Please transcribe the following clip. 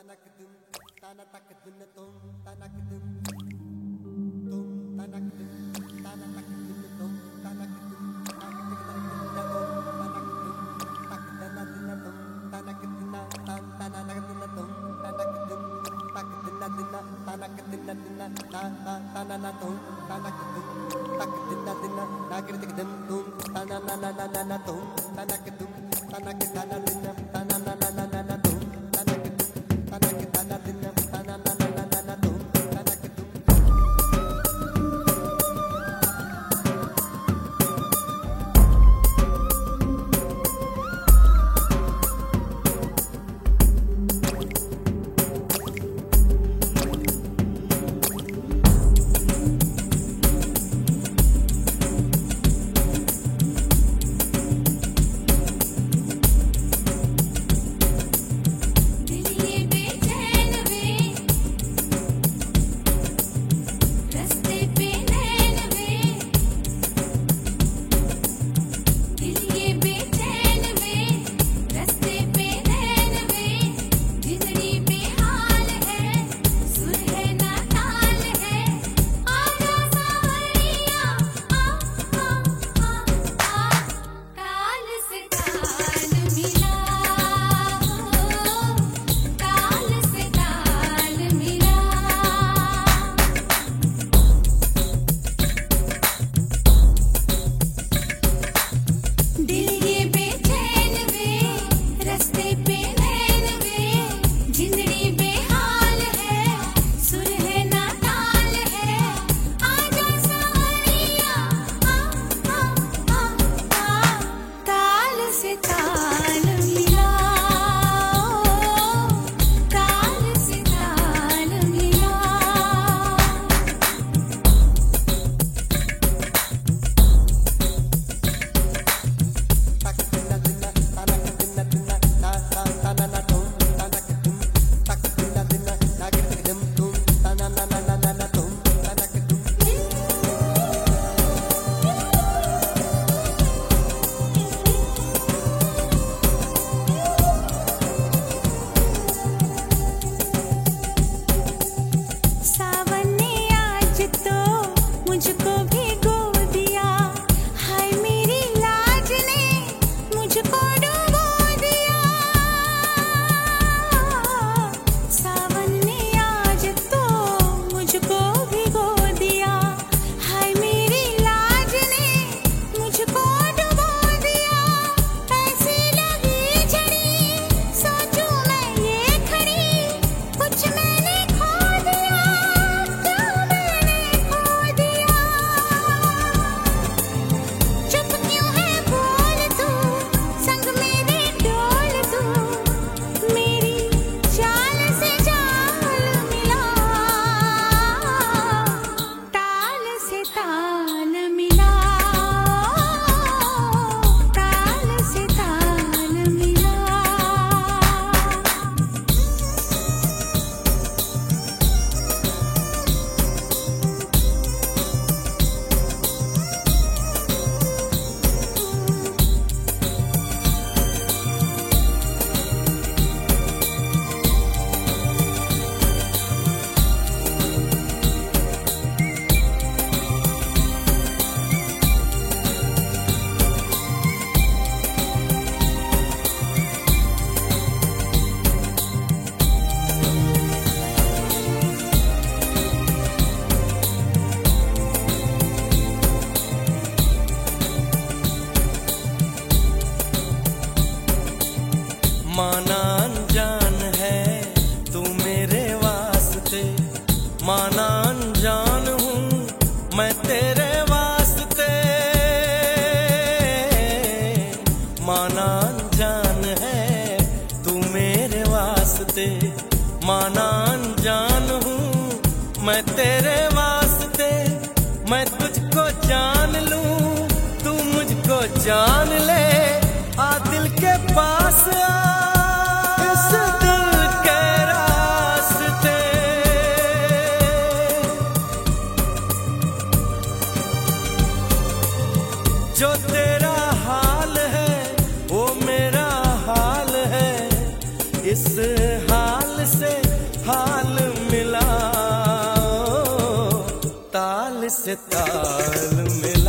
tanakdum tanatakdum na tanakdum tum tanakdum tanatakdum tum tanakdum tum tanakdum tanakdum tanakdum माना जान हूँ मैं तेरे वास्ते। माना जान है तू मेरे वास्ते। माना जान हूँ मैं तेरे वास्ते। मैं तुझको जान लूँ, तू मुझको जान ले। जो तेरा हाल है, वो मेरा हाल है। इस हाल से हाल मिला, ताल से ताल मिला।